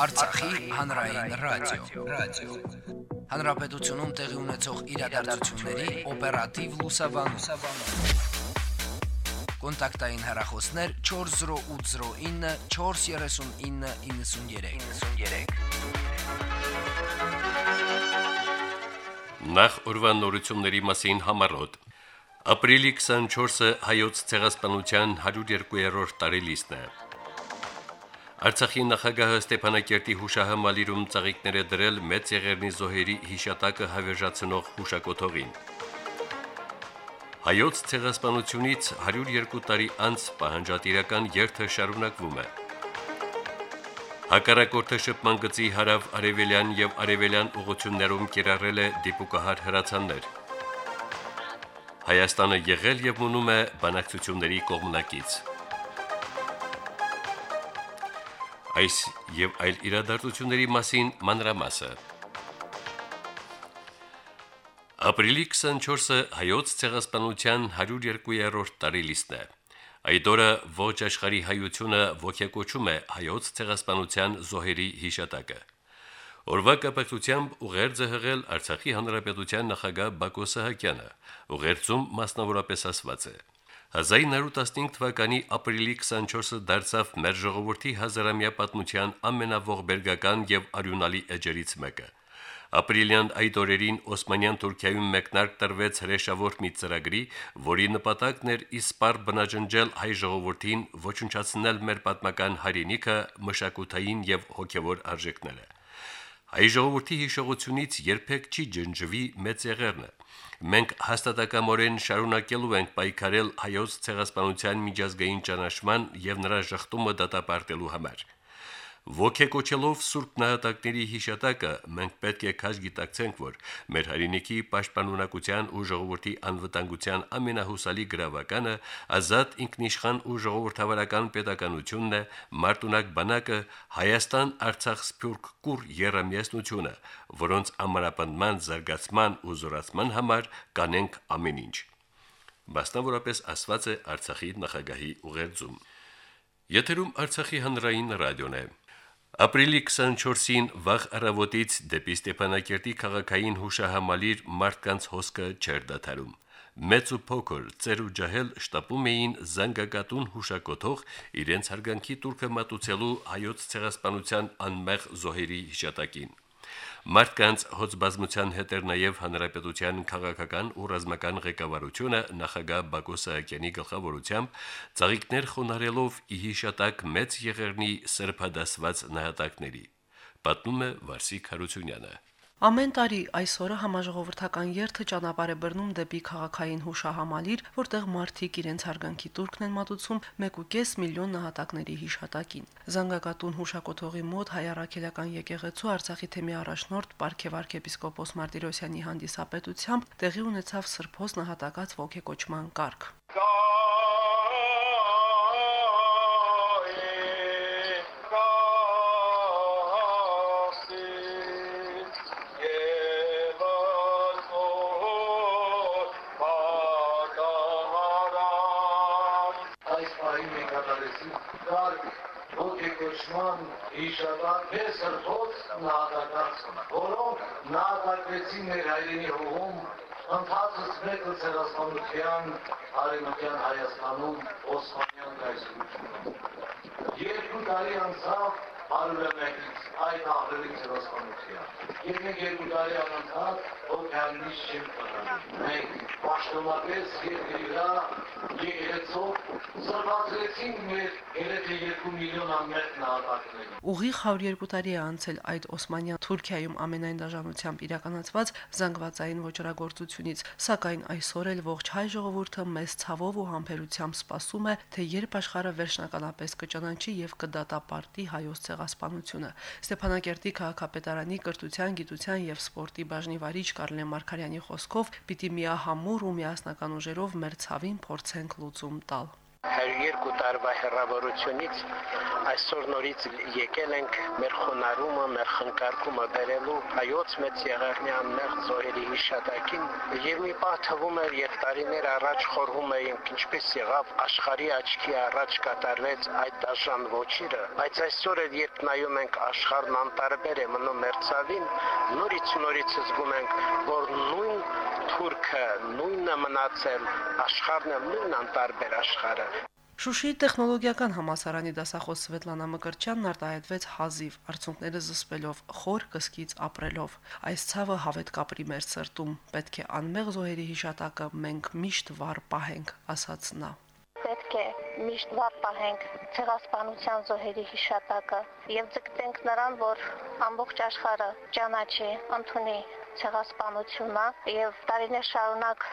Արցախի հանրային ռադիո, ռադիո։ Հանրապետությունում տեղի ունեցող իրադարձությունների օպերատիվ լուսաբանում։ Կոնտակտային հեռախոսներ 40809 43993։ 93։ Նախ ուրվան նորությունների մասին համարոտ։ Ապրիլի 24-ը հայոց ցեղասպանության 102-րդ տարելիցն է։ Արցախի նախագահը Ստեփանակերտի հուշահամալիրում ծաղիկներ է դրել մեծ եղերնի զոհերի հիշատակը հավերժացնող հուշակոթողին։ Հայոց ցեղասպանությունից 102 տարի անց պահանջատիրական երթը շարունակվում է։ Հակառակորդը շփման գծի հարավ արևելյան եւ արևելյան ուղություններում կիրառել է դիպուկահար հրացաններ։ Հայաստանը եղել եւ մնում է բանակցությունների կողմնակից։ Այս եւ այլ իրադարձությունների մասին մանրամասը։ Ապրիլի 24-ը հայոց ցեղասպանության 102-րդ տարելիցն է։ Այդ օրը ոչ աշխարհի հայությունը ողջակոչում է հայոց ցեղասպանության զոհերի հիշատակը։ Օրվա կապակցությամբ ուղերձը հղել Արցախի հանրապետության նախագահ Բակո Սահակյանը։ Ուղերձում մասնավորապես ասված է. 1915 թվականի ապրիլի 24-ը դարձավ մեր ժողովրդի հազարամյա պատմության ամենաողբերգական եւ արյունալի էջերից մեկը։ Ապրիլյան այդ օրերին Օսմանյան Թուրքիայում մեկնարկ տրվեց հրեշավոր մի ծրագրի, որի նպատակն էր իսպար բնաջնջել հայ ժողովրդին, ոչնչացնել մեր պատմական հայրենիքը, մշակութային եւ հոգեվոր արժեքները։ Հայ ժողովրդի հիշողությունից երբեք չի ջնջվի մեծ եղերնը։ Մենք հաստատակամորեն շարունակելու ենք պայքարել հայոց ցեղասպանության միջազգային ճանաչման եւ նրա շղթումը դատապարտելու համար։ Ոգեկոչելով Սուրբ Նահատակների հիշատակը մենք պետք է քաշ գիտակցենք, որ մեր հայրենիքի պաշտպանունակության ու ժողովրդի անվտանգության ամենահուսալի գրավականը ազատ ինքնիշխան ու ժողովրդավարական պետականությունն է, մարտունակ բանակը, Հայաստան, Արցախ, Սփյուռք, Կուր երամիասնությունը, որոնց ամրապնդման, զարգացման ու զորացման համար կանենք ամեն ինչ։ Մասնավորապես ասված է Արցախի նախագահի ուղերձում։ Եթերում Արցախի հանրային ռադիոն է։ Ապրիլի 24-ին վաղ առավոտից դեպի Ստեփանակերտի քաղաքային հուշահամալիր մարդկանց հոսքը չեր դադարում։ Մեծ ու փոքր, ծեր ու ջահել շտապում էին զանգակատուն հուշակոթող իրենց հարգանքի турքը մատուցելու հայոց ցեղասպանության անմեղ զոհերի հիշատակին։ Մարդկանց հոծբազմության հետ էր նաև հանրապետության քաղաքական ու ռազմական ղեկավարությունը նախագահ Բակո Սահակյանի գլխավորությամբ ծաղիկներ խոնարելով ի հիշատակ մեծ եղերնի սրբադասված նահատակների։ Պատմում է Վարսիկ Հարությունյանը։ Ամեն տարի այս օրը համաժողովրդական երթը ճանապարհ է բռնում դեպի քաղաքային հուշահամալիր, որտեղ մարդիկ իրենց հարգանքի турքն են մատուցում 1.5 միլիոն նահատակների հիշատակին։ Զանգակատուն հուշակոթողի մոտ հայ առաքելական եկեղեցու Արցախի թեմի առաջնորդ Պարքև arczepiskopos Մարտիրոսյանի հանդիսապետությամբ տեղի ունեցավ Սրբոս նահատակած ողեկոչման կարգ։ ոգեկոչման հիշատակ է սրբոց նահատակած, որոնք նահատակվեցին մեր հայրենի հողում ընթացս մեկը ցեղասպանության արևմտյան Հայաստանում Օսմանյան կայսրությունում։ Երկու տարի անցավ հարուրամեկից այդ ահրելի ցեղասպանության։ Եվ մենք երկու տարի անցավ օգանից չեմ պատահում։ Մենք պաշտոնապես երկրի վրա եկեղեցով սրբացրեցինք մեր երեթե 2 միլիոն անմեղ նահատակների։ Ուղիղ 102 տարի է անցել այդ Օսմանյան Թուրքիայում ամենայն դաժանությամբ իրականացված զանգվածային ոչրագործությունից, սակայն այսօր էլ ողջ հայ ժողովուրդը մեծ ցավով ու համբերությամբ սպասում է, թե երբ աշխարհը վերջնականապես կճանաչի եւ կդատապարտի հայոց ցեղասպանությունը։ Ստեփանակերտի քաղաքապետարանի կրթության, գիտության եւ սպորտի բաժնի վարիչ Կարլեն Մարկարյանի խոսքով պիտի միահամուռ ու միասնական ուժերով մեր ցավին փորձենք լուծում տալ։ 102 տարվա հեռավորությունից այսօր նորից եկել ենք մեր խոնարհումը, մեր խնկարկումը բերելու հայոց մեծ եղեռնյան մեր զոհերի հիշատակին եւ մի պահ թվում էր, երբ տարիներ առաջ խորհում էինք ինչպես եղավ աշխարհի աչքի առաջ կատարվեց այդ դաշան ոչիրը, բայց այսօր էլ երբ նայում ենք աշխարհն անտարբեր է մնում մերցավին, նորից նորից զգում ենք, որ նույն թուրքը նույնը մնացել, աշխարհն էլ նույն անտարբեր աշխարհը։ Շուշիի տեխնոլոգիական համասարանի դասախոս Սվետլանա Մկրտչյանն արտահայտվեց հազիվ, արցունքները զսպելով, խոր կսկից ապրելով։ Այս ցավը հավետ կապրի մեր սրտում, պետք է անմեղ զոհերի հիշատակը մենք միշտ վառ պահենք, ասաց նա պետք է միշտ վառ պահենք ցեղասպանության զոհերի հիշատակը եւ ձգտենք նրան, որ ամբողջ աշխարհը ճանաչի, ընդունի ցեղասպանությունը եւ տարիներ շարունակ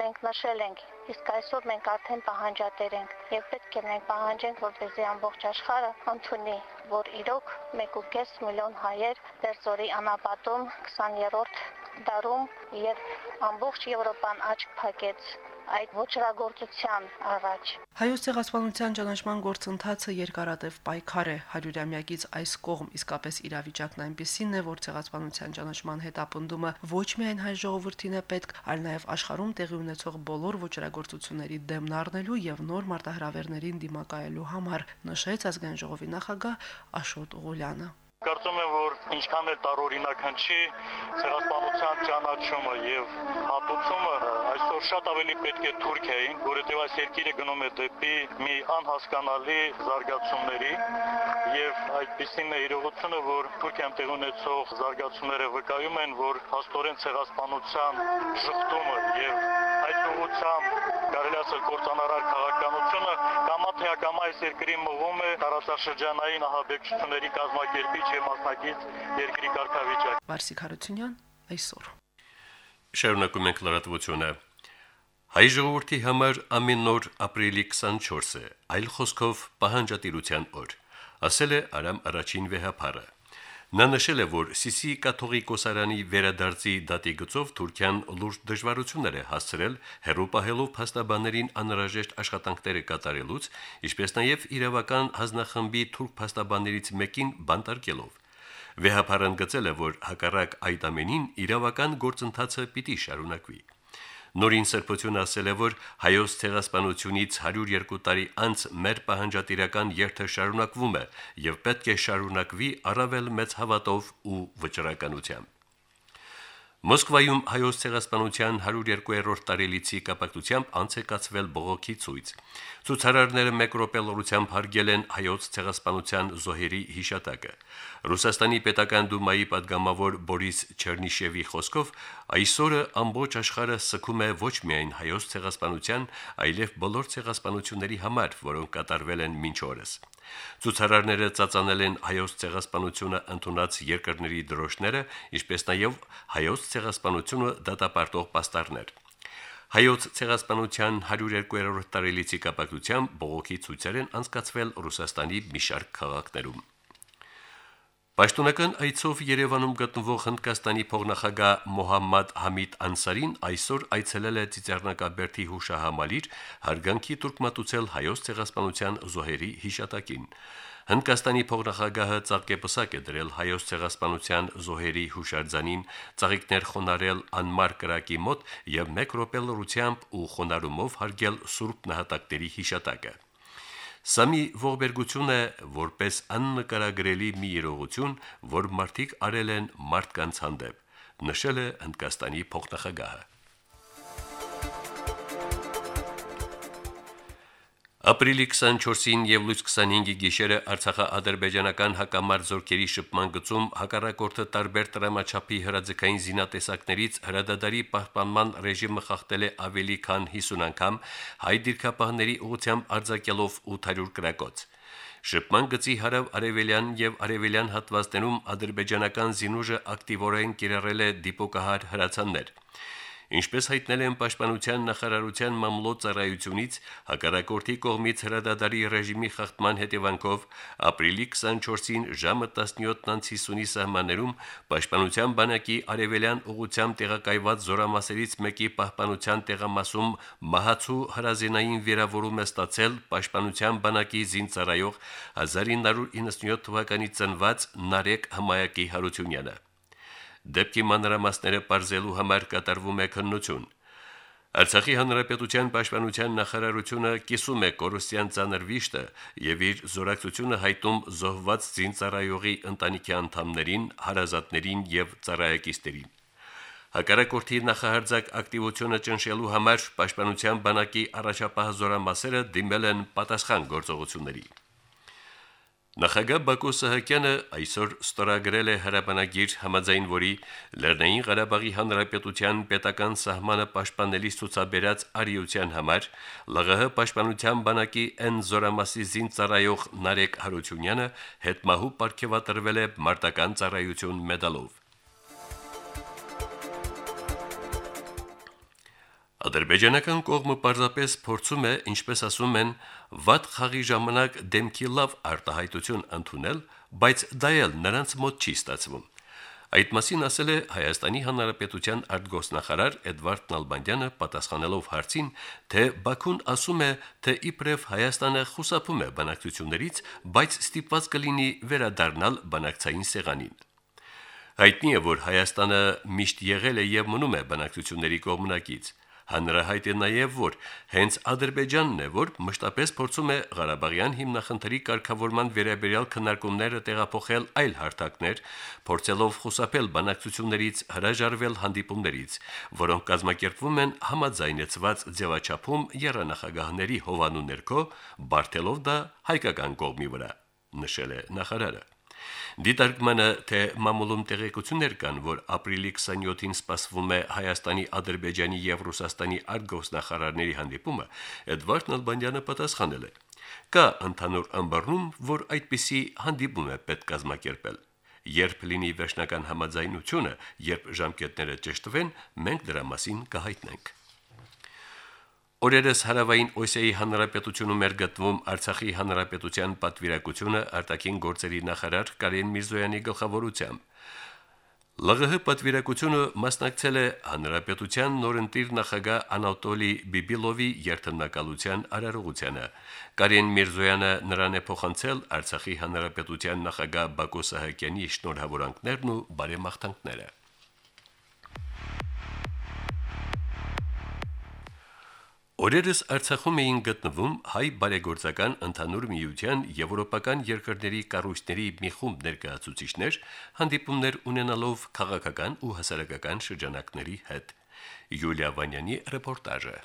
մենք նշել ենք իսկ այսօր մենք արդեն պահանջատեր ենք եւ պետք է մենք պահանջենք որպեսզի ամբողջ աշխարհը ընդունի որ իրոք 1.5 միլիոն հայեր դերձորի անապատում 20-րդ դարում եւ ամբողջ Եվրոպան աչք փակեց այդ ոչրագործության առաջ։ Հայոց ցեղասպանության ճանաչման գործընթացը երկարատև պայքար է 100-ամյակից այս կողմ իսկապես իրավիճակն այնպեսին է, որ ցեղասպանության ճանաչման հետապնդումը ոչ միայն հայ ժողովրդին է պետք, այլ նաև աշխարհում տեղի ունեցող բոլոր ոչրագործությունների դեմն առնելու եւ նոր մարտահրավերներին դիմակայելու համար, նշեց ազգային ժողովի նախագահ Աշոտ Ղուլյանը։ Կարծում եմ, որ ինչքան էլ տարօրինակ հնչի, ցեղասպանության ճանաչումը եւ հատուցումը այսօր շատ ավելի պետք է Թուրքիային, որովհետեւ այս երկիրը գնում է դեպի մի անհասկանալի զարգացումների եւ այդպիսին է իրողությունը, որ Թուրքիայում տեղ ունեցող զարգացումները վկայում են, որ հաստորեն ցեղասպանության շղթումը եւ այդ ուղղությամբ կարելի ասել կորցանարար քաղաքականությունը ակամա այս երկրի մղում է տարածաշրջանային ահաբեկչությունների կազմակերպիչ եւ մասնակից երկրի կարգավիճակ։ Վարսիկ Հարությունյան այսօր։ Շարունակում ենք լրատվությունը։ Հայ ժողովրդի համար ամեն նոր ապրիլի 24-ը այլ խոսքով պահանջատիրության օր, ասել է Արամ առաջին վեհապարը։ Նա նշել է, որ Սիսի կաթողիկոսարանի վերադարձի դատի գծով Թուրքիան լուրջ դժվարություններ է հասցրել հերոպահելով փաստաբաներին անհրաժեշտ աշխատանքները կատարելուց, ինչպես նաև իրավական հանձնախմբի թուրք փաստաբաններից մեկին բանտարկելով։ Վեհապարան գծել է, որ հակառակ այդ ամենին իրավական գործընթացը պիտի շարունակվի։ Նորին Սրբությունը ասել է, որ հայոց ցեղասպանությունից 102 տարի անց մեր պահանջատիրական երթը շարունակվում է եւ պետք է շարունակվի առավել մեծ հավատով ու վճռականությամբ։ Մոսկվայում հայոց ցեղասպանության 102-րդ տարելիցի կապակցությամբ անց է կացվել բողոքի ցույց։ Ցուցարարները մեկ րոպե լրությամբ հարգել են հայոց ցեղասպանության զոհերի հիշատակը։ Ռուսաստանի պետական դումայի падգամավոր Բորիս Չեռնիշևի խոսքով այսօրը ամբողջ աշխարհը սկում է ոչ միայն հայոց ցեղասպանության, այլև բոլոր ցեղասպանությունների համար, որոնք կատարվել են մինչ օրս։ Ցուցարարները ծածանել են հայոց ցեղասպանությունը ընդունած երկրների դրոշները, ինչպես նաև հայոց ցեղասպանությունը դատապարտող պաստառներ։ Հայոց ցեղասպանության 102-րդ տարելիցի կապակցությամբ բողոքի ցույցեր են անցկացվել Ռուսաստանի մի շարք քաղաքներում։ Պաշտոնական այցով Երևանում գտնվող Հնդկաստանի փողնախագահ Մոհամմադ Համիդ Անսարին այսօր այցելել է Ծիծեռնակաբերդի հուշահամալիր հարգանքի տուրκմատուցել հայոց ցեղասպանության զոհերի հիշատակին։ Հնդկաստանի փողնախագահը ցաղկեպսակ է դրել հայոց ցեղասպանության զոհերի հուշարձանին, ծաղիկներ խոնարել անմար կրակի մոտ եւ մեկ րոպե լրությամբ ու խոնարումով հարգել սուրբ նահատակների հիշատակը։ Սա մի ողբերգություն է, որպես աննկարագրելի մի իրողություն, որ մարդիկ արել են մարդկանց հանդեպ, նշել է Հնդկաստանի փոխնախագահը։ Ապրիլի 24-ին եւ լույս 25-ի գիշերը Արցախա-ադրբեջանական հակամարտ զորքերի շփման գծում հակառակորդը տարբեր տրամաչափի հրաձգային զինատեսակներից հրադադարի պահպանման ռեժիմը խախտել է ավելի քան 50 անգամ հայ դիրքապահների ուղությամբ արձակելով 800 գրակոց։ Շփման գծի հարավ արևելյան եւ արևելյան հատվածներում ադրբեջանական զինուժը ակտիվորեն կիրառել է դիպոկահար հրացաններ։ Ինչպես հայտնել են Պաշտպանության նախարարության մամլոյ ծառայությունից, հակառակորդի կողմից հրադադարի ռեժիմի խախտման հետևանքով ապրիլի 24-ին ժամը 17:50-ի սահմաններում Պաշտպանության բանակի արևելյան ուղությամբ տեղակայված զորամասերից մեկի պահպանության տեղամասում մահացու հրազենային վիրավորում է ստացել Պաշտպանության բանակի զինծառայող 1997 թվականի ծնված Նարեկ Հմայակի Հարությունյանը Դեպքի մանրամասները բարձելու համար կատարվում է քննություն։ Արցախի հանրապետության պաշտպանության նախարարությունը կիսում է կորուսյան ցաներ վիշտը եւ իր զորակցությունը հայտում զոհված զինծառայողի ընտանիքի անդամներին, հարազատներին եւ ծառայակիցներին։ Հակառակորդի նախահարձակ ակտիվությունը ճնշելու համար պաշտպանության բանակի առաջապահ զորամասերը դիմել են պատասխան գործողությունների։ Նախագահ Բակո Սահակյանը այսօր ստորագրել է հրապանագիր համաձայն որի Լեռնային Ղարաբաղի Հանրապետության պետական սահմանը պաշտպանելիս ցուցաբերած արիության համար ԼՂՀ պաշտպանության բանակի N զորամասի զինծառայող Նարեկ Հարությունյանը հետմահու ապարգևատրվել է մարտական ծառայություն մեդալով։ Ադրբեջանական կողմը պարզապես փորձում է, ինչպես ասում են, վատ խաղի ժամանակ դեմքի լավ արտահայտություն ընդունել, բայց դա էլ նրանց մոտ չի ստացվում։ Այդ մասին ասել է Հայաստանի Հանրապետության արտգոսնախարար Էդվարդ Նալբանդյանը պատասխանելով հարցին, թե Բաքուն ասում է, թե իբրև Հայաստանը խուսափում է բանակցություններից, բայց ստիպված կլինի վերադառնալ բանակցային սեղանին։ Հայտնի է, որ Հայաստանը միշտ եղել է եւ մնում է բանակցությունների կողմնակից։ Հանրահայտ է նաև, որ հենց Ադրբեջանն է, որ մշտապես փորձում է Ղարաբաղյան հիմնախնդրի կարգավորման վերաբերյալ քննարկումները տեղափոխել այլ հարթակներ, փորձելով խուսափել բանակցություններից, հրաժարվել հանդիպումներից, որոնք կազմակերպվում են համաձայնեցված ձևաչափում երանախագահների հովանու ներքո, բարթելով դա հայկական կողմի վրա, նշել է նախարարը։ Դիտարկմանը թե մամուլում տեղեկություններ կան, որ ապրիլի 27-ին սպասվում է Հայաստանի, Ադրբեջանի եւ Ռուսաստանի արտգոսնախարարների հանդիպումը, Էդվարդ Նալբանդյանը պատասխանել է. Կա ընդհանուր ըմբռնում, որ այդպիսի հանդիպում է պետք կազմակերպել։ Երբ լինի վերջնական համաձայնությունը, երբ ժամկետները ճշտվեն, մենք դրա մասին կհայտնենք։ Օրերս հարավային Օսիայի հանրապետությունում էր գտնվում Արցախի հանրապետության պատվիրակությունը արտաքին գործերի նախարար Կարեն Միրզոյանի գլխավորությամբ։ ԼՂՀ պատվիրակությունը մասնակցել է հանրապետության նորընտիր նախագահ Անատոլի Բիբիլովի երթնակալության արարողությանը։ Կարեն Միրզոյանը նրան է փոխանցել Արցախի հանրապետության նախագահ Բակո Սահակյանի շնորհավորանքներն ու բարեմաղթանքները։ Օրերս Արցախում էին գտնվում հայ բարեգործական ընդհանուր միության եվրոպական երկրների կառույցների մի խումբ ներկայացուցիչներ, հանդիպումներ ունենալով քաղաքական ու հասարակական շրջանակների հետ։ Յուլիա Վանյանի ռեպորտաժը։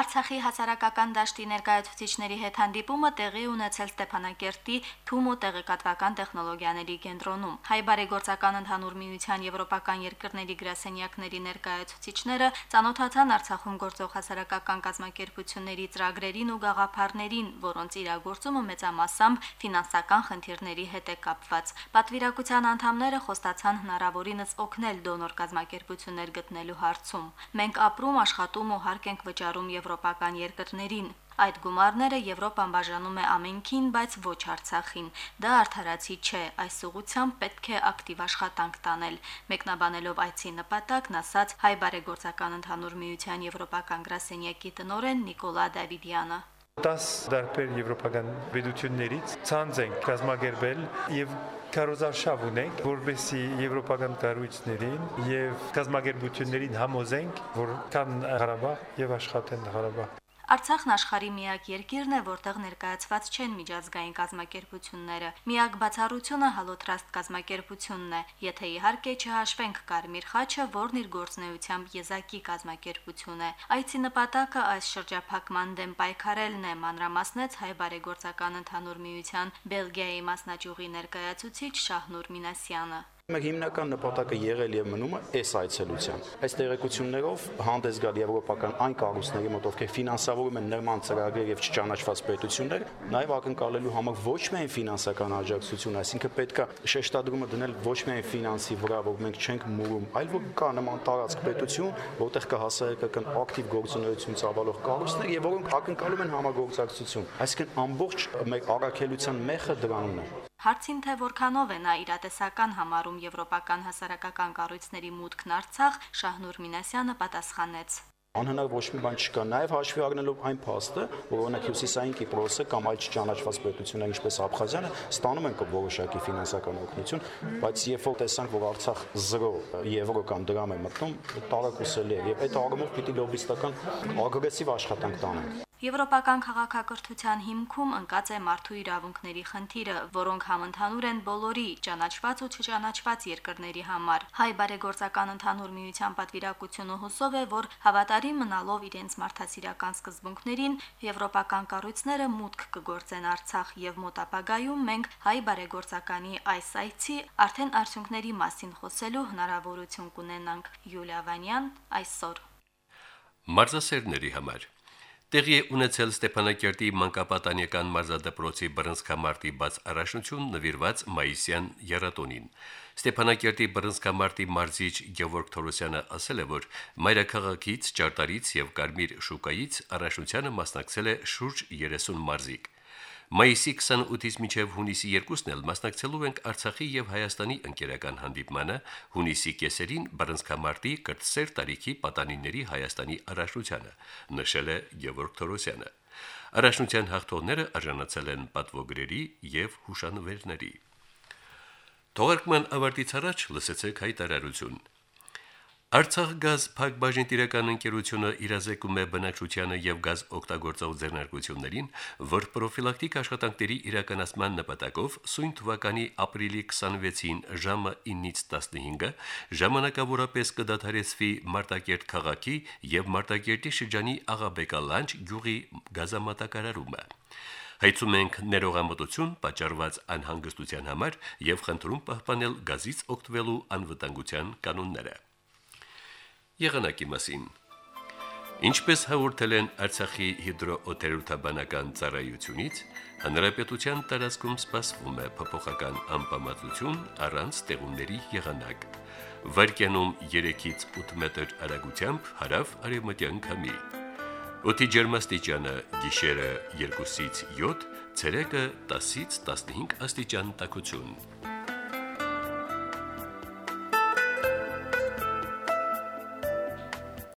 Արցախի հասարակական դաշտի ներկայացուցիչների հետ հանդիպումը տեղի ունեցել Ստեփանակերտի Թումո տեղեկատվական տեխնոլոգիաների կենտրոնում։ Հայ բարեգործական ընդհանուր միության եվրոպական երկրների գրասենյակների ներկայացուցիչները ցանոթացան Արցախում գործող հասարակական կազմակերպությունների ծրագրերին ու գաղափարներին, որոնց իրագործումը մեծամասամբ ֆինանսական խնդիրների հետ է կապված։ Պատվիրակության անդամները խոստացան հնարավորինս օգնել դոնոր կազմակերպություններ գտնելու հարցում։ Մենք ապրում, աշխատում ու հարկ ենք վճարում եվրոպական երկրներին։ Այդ գումարները Եվրոպան բաժանում է ամենքին, բայց ոչ Արցախին։ Դա արդարացի չէ, այս ուղությամբ պետք է ակտիվ աշխատանք տանել։ Մեկնաբանելով այցի նպատակն ասաց հայ բարեգործական ընդհանուր միության եվրոպական գրասենյակի տնօրեն Նիկոլա Դավիդյանը։ 10 դարբեր եվրոպական պետություններից ցանց են կազմակերպել եւ կարոզարշավ ունենք, որբեսի եվրոպական կառույցներին եւ կազմակերպություններին համոզենք, որ կան Ղարաբաղ եւ աշխատեն Ղարաբաղ։ Արցախն աշխարհի միակ երկիրն է, որտեղ ներկայացված չեն միջազգային կազմակերպությունները։ Միակ բացառությունը Հալոտրաստ կազմակերպությունն է, եթե իհարկե չհաշվենք Կարմիր խաչը, որն իր գործնեությամբ եզակի կազմակերպություն է։ Այցի նպատակը այս շրջափակման դեմ պայքարելն է, մանրամասնեց հայ բարեգործական ընդհանուր միության Բելգիայի մասնաճյուղի ներկայացուցիչ Շահնուր Մինասյանը։ Մեր հիմնական նպատակը եղել եւ մնում է այս այցելության։ Այս տեղեկություններով հանդես գալ եվրոպական այն կառույցների մոտ, ովքեր ֆինանսավորում են նման ծրագրեր եւ չճանաչված պետություններ, նաեւ ակնկալելու համար ոչ միայն ֆինանսական աջակցություն, այսինքն պետքա շեշտադրումը դնել ոչ միայն ֆինանսի վրա, որ մենք չենք մուրում, այլ որ կա նման տարածք պետություն, որտեղ կա հասարակական ակտիվ գործունեություն ծավալող կառույցներ եւ որոնք ակնկալում են համագործակցություն։ Այսինքն ամբողջ մեր առաքելության մեխը դրանումն է։ Հարցին թե որքանով է նա իրատեսական համարում եվրոպական հասարակական կառույցների մուտքն Արցախ, Շահնուր Մինասյանը պատասխանեց. Անհնար ոչ մի բան չկա, նաև հաշվի առնելով այն փաստը, որ օրինակ Հյուսիսային Կիպրոսը կամ այլ չճանաչված պետություններ, ինչպես Աբխազիանը, ստանում են որոշակի ֆինանսական օգնություն, բայց երբ որ տեսանք, որ Արցախ 0 եվրո կամ դրամ է մտնում, տարակուսելի է եւ այդ առումով պիտի լոբիստական ագրեսիվ աշխատանք տանենք։ Եվրոպական քաղաքակրթության հիմքում ընկած է մարդու իրավունքների խնդիրը, որոնք համընդհանուր են բոլորի ճանաչված ու չճանաչված երկրների համար։ Հայ բարեգործական ընդհանուր միության պատվիրակությունը հուսով է, որ հավատարիմ մնալով իրենց մարդասիրական սկզբունքներին, եվրոպական կառույցները մուտք կգործեն Արցախ եւ մոտ ապագայում մենք հայ բարեգործականի այս այցի արդեն արդյունքների մասին խոսելու հնարավորություն կունենանք։ Յուլիա Վանյան այսօր Մարզասերների համար Տեղի է ունեցել Ստեփանակերտի մանկապատանեկան մարզադպրոցի բռնցքամարտի բաց առաջնություն նվիրված մայիսյան երատոնին։ Ստեփանակերտի բռնցքամարտի մարզիչ Գևորգ Թորոսյանը ասել է, որ մայրաքաղաքից, ճարտարից եւ Կարմիր շուկայից առաջնությանը մասնակցել է շուրջ 30 մարզիկ։ Մայիսի 28-ից մինչև հունիսի 2-ն էլ մասնակցելու ենք Արցախի եւ Հայաստանի ընկերական հանդիպմանը, հունիսի կեսերին Բրնսկամարտի կրտսեր տարիքի պատանիների Հայաստանի առաջնությանը, նշել է Գևորգ Թորոսյանը։ Առաջնության հաղթողները արժանացել են պատվոգրերի եւ հուշանվերների։ Թողարկման ավարտից առաջ լսեցեք հայտարարություն։ Արցախ գազ փակbaşին տիրական ընկերությունը իրազեկում է բնակչությանը եւ գազ օգտագործող ձեռնարկություններին, որ պրոֆիլակտիկ աշխատանքների իրականացման նպատակով սույն թվականի ապրիլի 26-ին ժամը 9-ից 15-ը ժամանակավորապես կդադարեցվի Մարտակերտ քաղաքի եւ Մարտակերտի շրջանի Աղաբեկալանջ գյուղի գազամատակարարումը։ Հայցում ենք ներողամտություն պատճառված անհանգստության համար եւ խնդրում պահպանել գազից օգտվելու անվտանգության կանոնները եղանակի մասին։ Ինչպես հաղորդել են Արցախի հիդրոօթերոթաբանական ծառայությունից, հանրապետության տարածքում սպասվում է փոփոխական անբավարարություն առանց տեղումների եղանակ։ Վարկյանում 3-ից 8 մետր արագությամբ հարավ արևմտյան քամի։ Օդի ջերմաստիճանը՝ գիշերը 2-ից 7, ցերեկը 10-ից 15 աստիճան տաքություն։